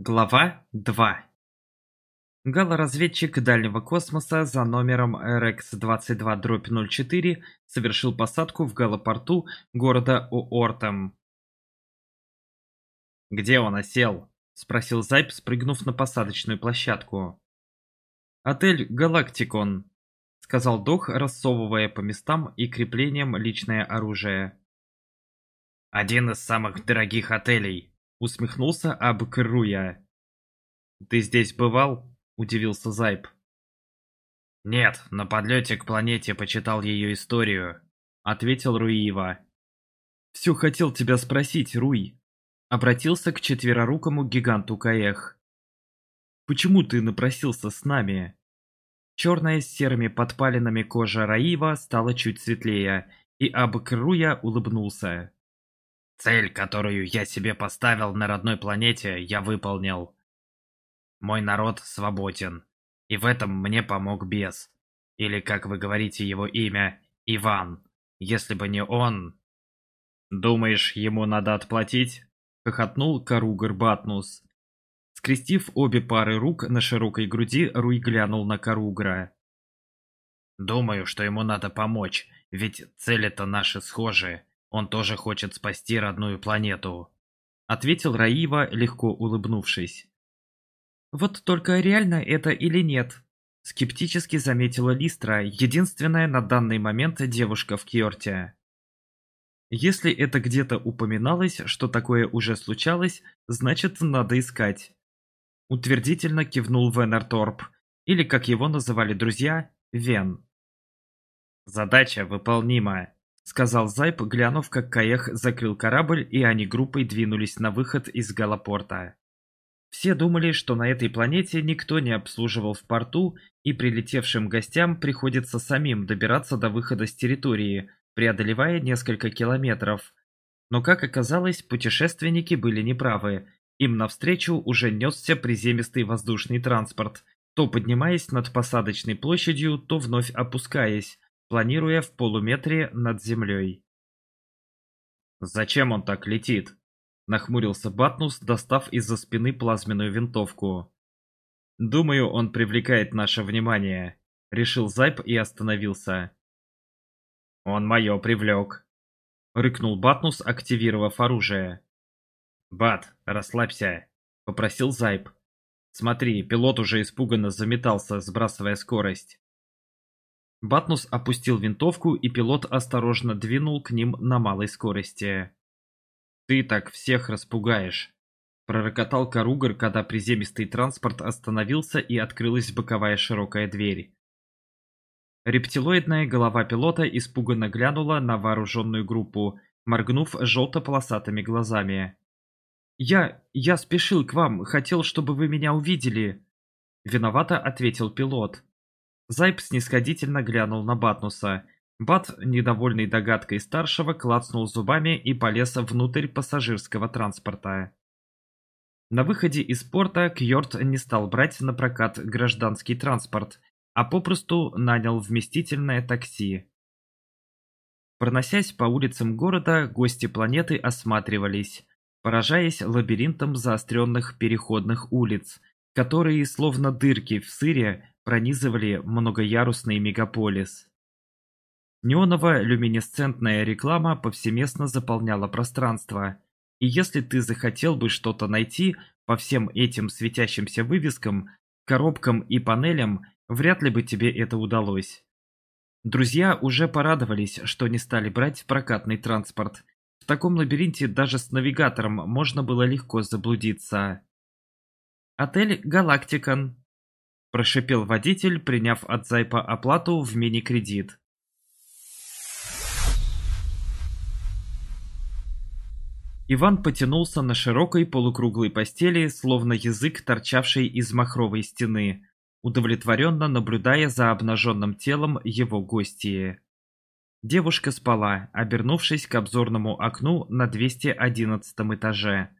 Глава 2. Галоразведчик дальнего космоса за номером RX-22-04 совершил посадку в галопорту города Оортом. «Где он осел?» – спросил Зайб, спрыгнув на посадочную площадку. «Отель «Галактикон», – сказал Дох, рассовывая по местам и креплениям личное оружие. «Один из самых дорогих отелей», усмехнулся Абкруя. «Ты здесь бывал?» – удивился Зайб. «Нет, на подлете к планете почитал ее историю», – ответил Руиева. «Все хотел тебя спросить, Руи», – обратился к четверорукому гиганту Каэх. «Почему ты напросился с нами?» Черная с серыми подпалинами кожа Раива стала чуть светлее, и Абкруя улыбнулся. Цель, которую я себе поставил на родной планете, я выполнил. Мой народ свободен. И в этом мне помог бес. Или, как вы говорите его имя, Иван. Если бы не он... «Думаешь, ему надо отплатить?» — хохотнул Каругар Батнус. Скрестив обе пары рук на широкой груди, Руй глянул на Каругра. «Думаю, что ему надо помочь, ведь цели-то наши схожие. Он тоже хочет спасти родную планету», — ответил Раива, легко улыбнувшись. «Вот только реально это или нет?» — скептически заметила Листра, единственная на данный момент девушка в Кьорте. «Если это где-то упоминалось, что такое уже случалось, значит, надо искать». Утвердительно кивнул Венерторп, или, как его называли друзья, Вен. «Задача выполнимая сказал Зайп, глянув, как Каех закрыл корабль, и они группой двинулись на выход из Галапорта. Все думали, что на этой планете никто не обслуживал в порту, и прилетевшим гостям приходится самим добираться до выхода с территории, преодолевая несколько километров. Но, как оказалось, путешественники были неправы. Им навстречу уже несся приземистый воздушный транспорт, то поднимаясь над посадочной площадью, то вновь опускаясь, планируя в полуметре над землей. «Зачем он так летит?» – нахмурился Батнус, достав из-за спины плазменную винтовку. «Думаю, он привлекает наше внимание», – решил Зайб и остановился. «Он мое привлек», – рыкнул Батнус, активировав оружие. «Бат, расслабься», – попросил Зайб. «Смотри, пилот уже испуганно заметался, сбрасывая скорость». Батнус опустил винтовку, и пилот осторожно двинул к ним на малой скорости. «Ты так всех распугаешь!» Пророкотал Каругар, когда приземистый транспорт остановился и открылась боковая широкая дверь. Рептилоидная голова пилота испуганно глянула на вооруженную группу, моргнув желто-полосатыми глазами. «Я... я спешил к вам, хотел, чтобы вы меня увидели!» Виновато ответил пилот. Зайб снисходительно глянул на Батнуса. Бат, недовольный догадкой старшего, клацнул зубами и полез внутрь пассажирского транспорта. На выходе из порта Кьорт не стал брать на прокат гражданский транспорт, а попросту нанял вместительное такси. Проносясь по улицам города, гости планеты осматривались, поражаясь лабиринтом заостренных переходных улиц, которые, словно дырки в сыре, пронизывали многоярусный мегаполис. Неоновая люминесцентная реклама повсеместно заполняла пространство. И если ты захотел бы что-то найти по всем этим светящимся вывескам, коробкам и панелям, вряд ли бы тебе это удалось. Друзья уже порадовались, что не стали брать прокатный транспорт. В таком лабиринте даже с навигатором можно было легко заблудиться. Отель «Галактикан», – прошипел водитель, приняв от Зайпа оплату в мини-кредит. Иван потянулся на широкой полукруглой постели, словно язык, торчавший из махровой стены, удовлетворенно наблюдая за обнаженным телом его гостьи. Девушка спала, обернувшись к обзорному окну на 211 этаже.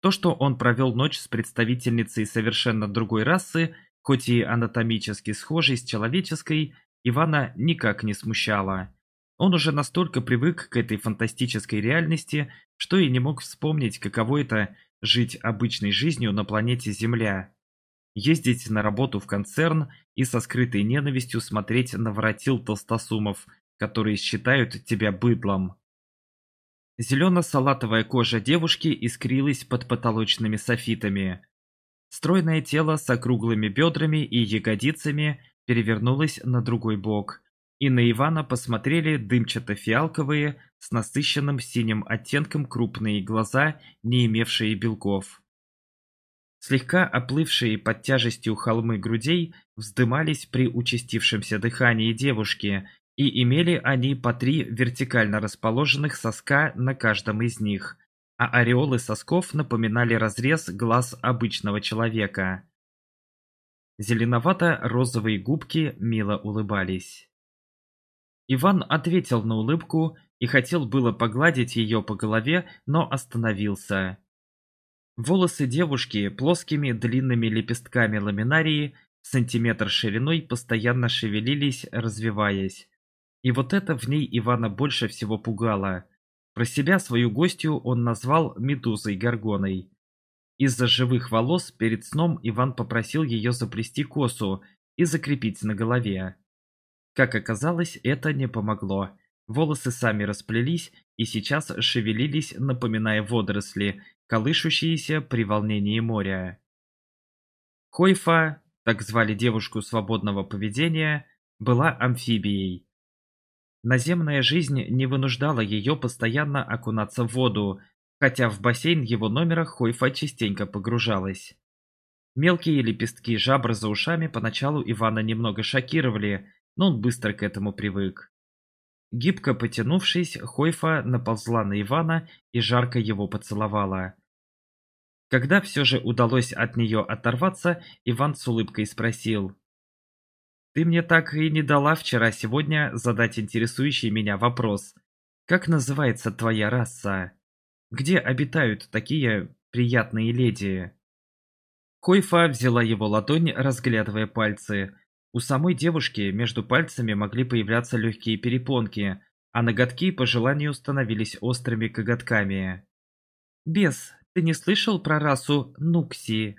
То, что он провел ночь с представительницей совершенно другой расы, хоть и анатомически схожей с человеческой, Ивана никак не смущало. Он уже настолько привык к этой фантастической реальности, что и не мог вспомнить, каково это – жить обычной жизнью на планете Земля. Ездить на работу в концерн и со скрытой ненавистью смотреть на воротил толстосумов, которые считают тебя быдлом. Зелено-салатовая кожа девушки искрилась под потолочными софитами. Стройное тело с округлыми бедрами и ягодицами перевернулось на другой бок, и на Ивана посмотрели дымчато-фиалковые с насыщенным синим оттенком крупные глаза, не имевшие белков. Слегка оплывшие под тяжестью холмы грудей вздымались при участившемся дыхании девушки, и имели они по три вертикально расположенных соска на каждом из них, а ореолы сосков напоминали разрез глаз обычного человека. Зеленовато-розовые губки мило улыбались. Иван ответил на улыбку и хотел было погладить ее по голове, но остановился. Волосы девушки плоскими длинными лепестками ламинарии, сантиметр шириной, постоянно шевелились, развиваясь. И вот это в ней Ивана больше всего пугало – про себя свою гостью он назвал «Медузой Горгоной». Из-за живых волос перед сном Иван попросил ее заплести косу и закрепить на голове. Как оказалось, это не помогло. Волосы сами расплелись и сейчас шевелились, напоминая водоросли, колышущиеся при волнении моря. Койфа, так звали девушку свободного поведения, была амфибией. Наземная жизнь не вынуждала ее постоянно окунаться в воду, хотя в бассейн его номера Хойфа частенько погружалась. Мелкие лепестки жабр за ушами поначалу Ивана немного шокировали, но он быстро к этому привык. Гибко потянувшись, Хойфа наползла на Ивана и жарко его поцеловала. Когда все же удалось от нее оторваться, Иван с улыбкой спросил. Ты мне так и не дала вчера-сегодня задать интересующий меня вопрос. Как называется твоя раса? Где обитают такие приятные леди?» Койфа взяла его ладонь, разглядывая пальцы. У самой девушки между пальцами могли появляться легкие перепонки, а ноготки по желанию становились острыми коготками. «Бес, ты не слышал про расу Нукси?»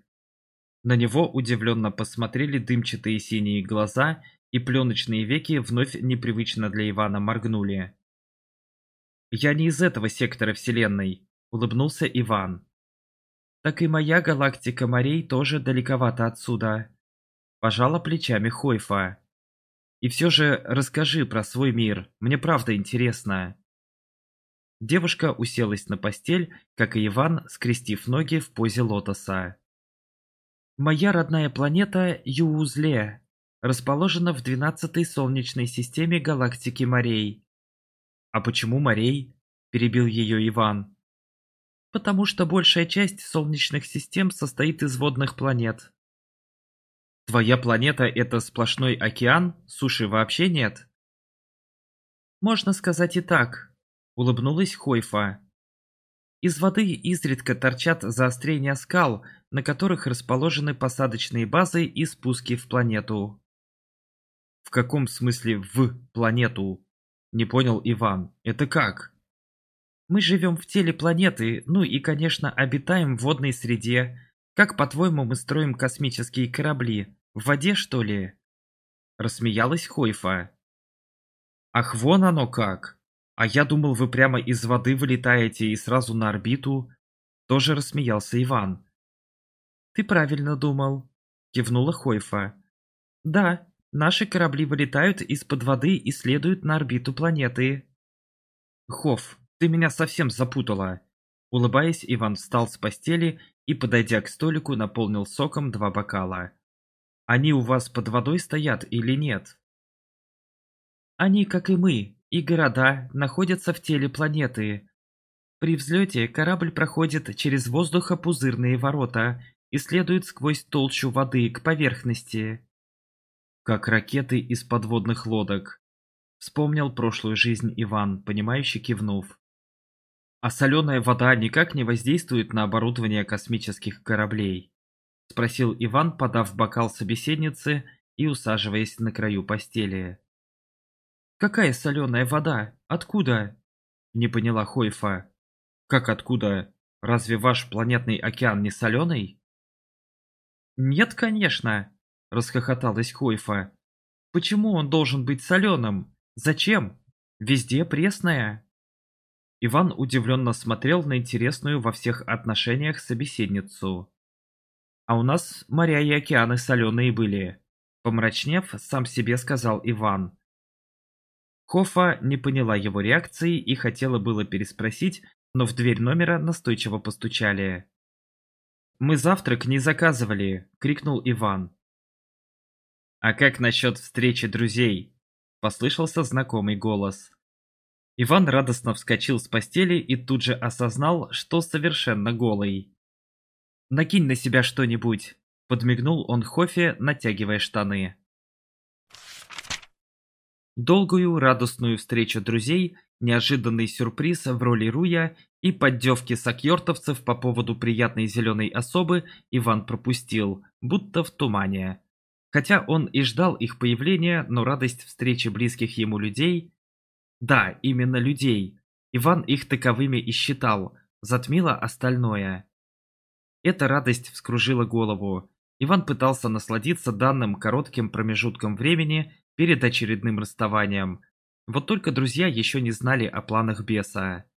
На него удивленно посмотрели дымчатые синие глаза, и пленочные веки вновь непривычно для Ивана моргнули. «Я не из этого сектора Вселенной», — улыбнулся Иван. «Так и моя галактика морей тоже далековато отсюда», — пожала плечами Хойфа. «И все же расскажи про свой мир, мне правда интересно». Девушка уселась на постель, как и Иван, скрестив ноги в позе лотоса. Моя родная планета Юузле расположена в 12-й Солнечной системе галактики Морей. «А почему Морей?» – перебил ее Иван. «Потому что большая часть Солнечных систем состоит из водных планет». «Твоя планета – это сплошной океан? Суши вообще нет?» «Можно сказать и так», – улыбнулась Хойфа. Из воды изредка торчат заострения скал, на которых расположены посадочные базы и спуски в планету. В каком смысле в планету? Не понял Иван. Это как? Мы живем в теле планеты, ну и, конечно, обитаем в водной среде. Как, по-твоему, мы строим космические корабли? В воде, что ли?» Рассмеялась Хойфа. «Ах, вон оно как!» «А я думал, вы прямо из воды вылетаете и сразу на орбиту!» Тоже рассмеялся Иван. «Ты правильно думал», — кивнула Хойфа. «Да, наши корабли вылетают из-под воды и следуют на орбиту планеты». «Хоф, ты меня совсем запутала!» Улыбаясь, Иван встал с постели и, подойдя к столику, наполнил соком два бокала. «Они у вас под водой стоят или нет?» «Они, как и мы», и города находятся в теле планеты. При взлете корабль проходит через воздухопузырные ворота и следует сквозь толщу воды к поверхности. Как ракеты из подводных лодок. Вспомнил прошлую жизнь Иван, понимающий кивнув. А соленая вода никак не воздействует на оборудование космических кораблей? Спросил Иван, подав бокал собеседнице и усаживаясь на краю постели. Какая соленая вода? Откуда?» Не поняла Хойфа. «Как откуда? Разве ваш планетный океан не соленый?» «Нет, конечно», — расхохоталась Хойфа. «Почему он должен быть соленым? Зачем? Везде пресная». Иван удивленно смотрел на интересную во всех отношениях собеседницу. «А у нас моря и океаны соленые были», — помрачнев, сам себе сказал Иван. Хофа не поняла его реакции и хотела было переспросить, но в дверь номера настойчиво постучали. «Мы завтрак не заказывали!» — крикнул Иван. «А как насчет встречи друзей?» — послышался знакомый голос. Иван радостно вскочил с постели и тут же осознал, что совершенно голый. «Накинь на себя что-нибудь!» — подмигнул он Хофе, натягивая штаны долгую радостную встречу друзей, неожиданный сюрприз в роли Руя и поддевки сакьертовцев по поводу приятной зеленой особы Иван пропустил, будто в тумане. Хотя он и ждал их появления, но радость встречи близких ему людей... Да, именно людей. Иван их таковыми и считал, затмила остальное. Эта радость вскружила голову. Иван пытался насладиться данным коротким промежутком времени перед очередным расставанием. Вот только друзья еще не знали о планах беса.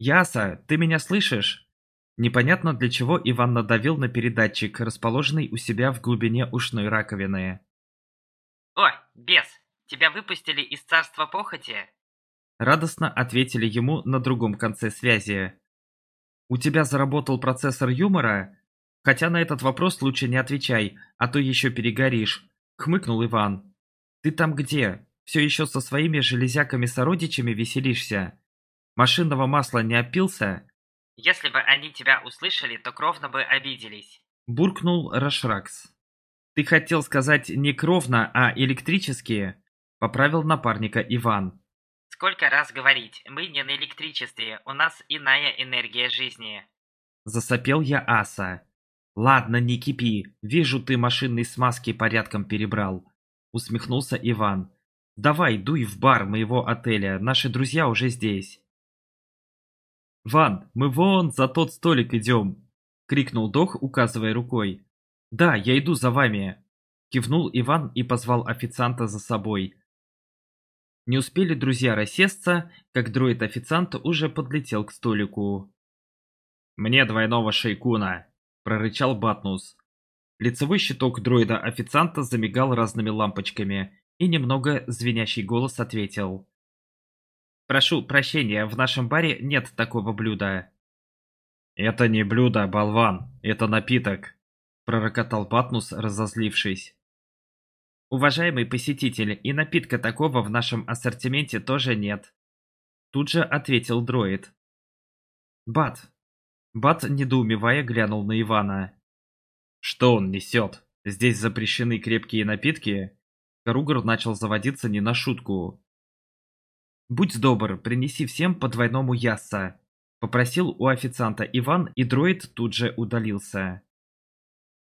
«Яса, ты меня слышишь?» Непонятно для чего Иван надавил на передатчик, расположенный у себя в глубине ушной раковины. «О, бес, тебя выпустили из царства похоти?» Радостно ответили ему на другом конце связи. «У тебя заработал процессор юмора? Хотя на этот вопрос лучше не отвечай, а то еще перегоришь», — хмыкнул Иван. Ты там где? Все еще со своими железяками-сородичами веселишься? Машинного масла не опился? Если бы они тебя услышали, то кровно бы обиделись. Буркнул Рашракс. Ты хотел сказать не кровно, а электрические? Поправил напарника Иван. Сколько раз говорить, мы не на электричестве, у нас иная энергия жизни. Засопел я Аса. Ладно, не кипи, вижу ты машинной смазки порядком перебрал усмехнулся Иван. «Давай, дуй в бар моего отеля, наши друзья уже здесь». «Ван, мы вон за тот столик идем!» — крикнул Дох, указывая рукой. «Да, я иду за вами!» — кивнул Иван и позвал официанта за собой. Не успели друзья рассесться, как дроид-официант уже подлетел к столику. «Мне двойного шейкуна!» — прорычал Батнус. Лицевой щиток дроида-официанта замигал разными лампочками, и немного звенящий голос ответил. «Прошу прощения, в нашем баре нет такого блюда». «Это не блюдо, болван, это напиток», — пророкотал Батнус, разозлившись. «Уважаемый посетитель, и напитка такого в нашем ассортименте тоже нет», — тут же ответил дроид. «Бат». Бат, недоумевая, глянул на Ивана. Что он несет? Здесь запрещены крепкие напитки? Кругер начал заводиться не на шутку. «Будь добр, принеси всем по двойному яса, — попросил у официанта Иван, и дроид тут же удалился.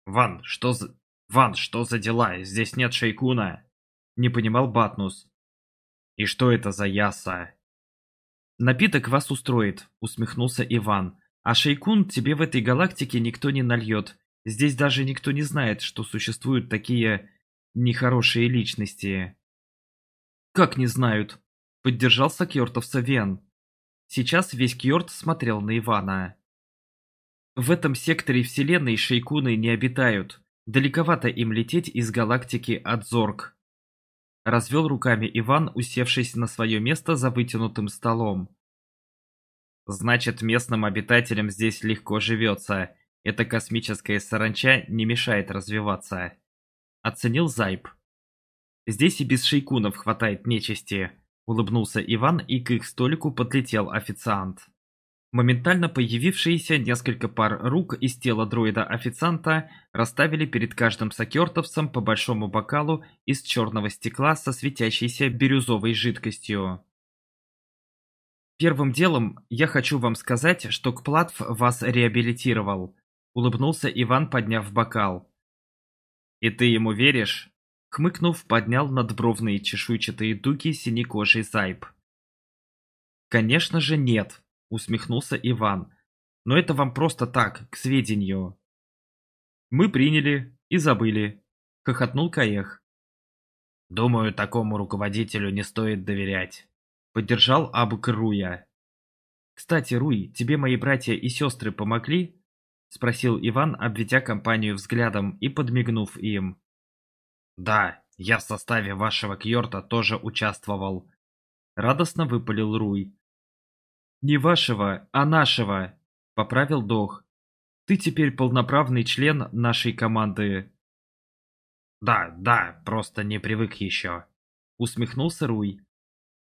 «Ван, что за... Ван, что за дела? Здесь нет шейкуна!» — не понимал Батнус. «И что это за яса?» «Напиток вас устроит», — усмехнулся Иван. «А шейкун тебе в этой галактике никто не нальет. Здесь даже никто не знает, что существуют такие нехорошие личности. «Как не знают?» – Поддержался Сакьортовца Вен. Сейчас весь Кьорт смотрел на Ивана. В этом секторе вселенной шейкуны не обитают. Далековато им лететь из галактики Адзорг. Развел руками Иван, усевшись на свое место за вытянутым столом. Значит, местным обитателям здесь легко живется, эта космическая саранча не мешает развиваться. Оценил Зайб. Здесь и без шейкунов хватает нечисти. Улыбнулся Иван, и к их столику подлетел официант. Моментально появившиеся несколько пар рук из тела дроида-официанта расставили перед каждым сакертовцем по большому бокалу из черного стекла со светящейся бирюзовой жидкостью. Первым делом я хочу вам сказать, что Кплатв вас реабилитировал улыбнулся Иван, подняв бокал. «И ты ему веришь?» Хмыкнув, поднял надбровные чешуйчатые дуги синекожий зайб. «Конечно же нет», — усмехнулся Иван. «Но это вам просто так, к сведению». «Мы приняли и забыли», — хохотнул Каех. «Думаю, такому руководителю не стоит доверять», — поддержал Абк Руя. «Кстати, Руй, тебе мои братья и сестры помогли?» — спросил Иван, обведя компанию взглядом и подмигнув им. «Да, я в составе вашего кьорта тоже участвовал», — радостно выпалил Руй. «Не вашего, а нашего», — поправил Дох. «Ты теперь полноправный член нашей команды». «Да, да, просто не привык еще», — усмехнулся Руй.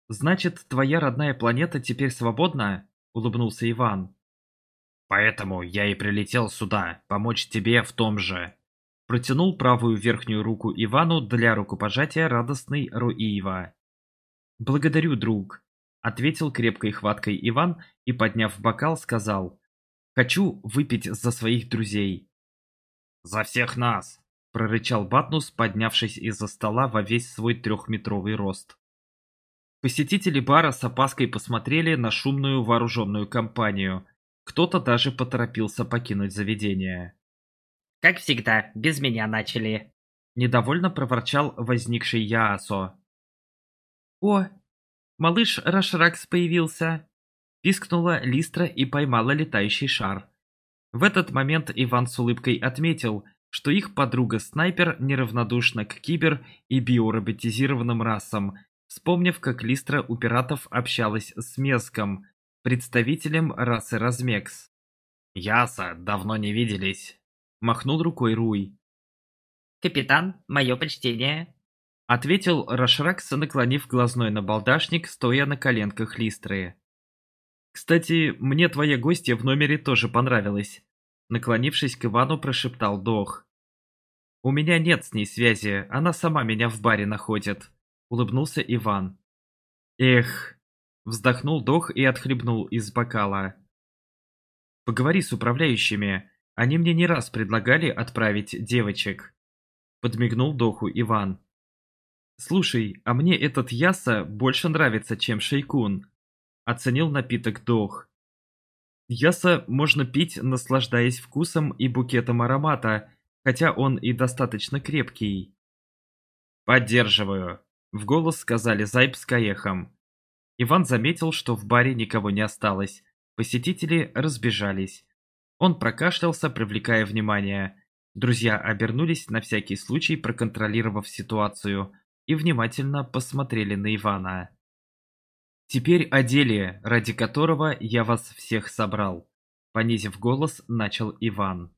«Значит, твоя родная планета теперь свободна?» — улыбнулся Иван. Поэтому я и прилетел сюда, помочь тебе в том же. Протянул правую верхнюю руку Ивану для рукопожатия радостный Руиева. «Благодарю, друг», — ответил крепкой хваткой Иван и, подняв бокал, сказал. «Хочу выпить за своих друзей». «За всех нас!» — прорычал Батнус, поднявшись из-за стола во весь свой трехметровый рост. Посетители бара с опаской посмотрели на шумную вооруженную компанию — кто-то даже поторопился покинуть заведение. «Как всегда, без меня начали!» Недовольно проворчал возникший Яасо. «О, малыш Рашракс появился!» Пискнула Листра и поймала летающий шар. В этот момент Иван с улыбкой отметил, что их подруга-снайпер неравнодушна к кибер- и биороботизированным расам, вспомнив, как Листра у пиратов общалась с Меском, представителем расы Размекс. «Яса, давно не виделись», — махнул рукой Руй. «Капитан, мое почтение», — ответил Рашракс, наклонив глазной набалдашник, стоя на коленках Листры. «Кстати, мне твоя гостья в номере тоже понравилась», — наклонившись к Ивану, прошептал Дох. «У меня нет с ней связи, она сама меня в баре находит», — улыбнулся Иван. «Эх, Вздохнул Дох и отхлебнул из бокала. «Поговори с управляющими. Они мне не раз предлагали отправить девочек». Подмигнул Доху Иван. «Слушай, а мне этот Яса больше нравится, чем Шейкун», — оценил напиток Дох. Яса можно пить, наслаждаясь вкусом и букетом аромата, хотя он и достаточно крепкий. «Поддерживаю», — в голос сказали Зайб с Каехом. Иван заметил, что в баре никого не осталось. Посетители разбежались. Он прокашлялся, привлекая внимание. Друзья обернулись на всякий случай, проконтролировав ситуацию, и внимательно посмотрели на Ивана. «Теперь о деле, ради которого я вас всех собрал», — понизив голос, начал Иван.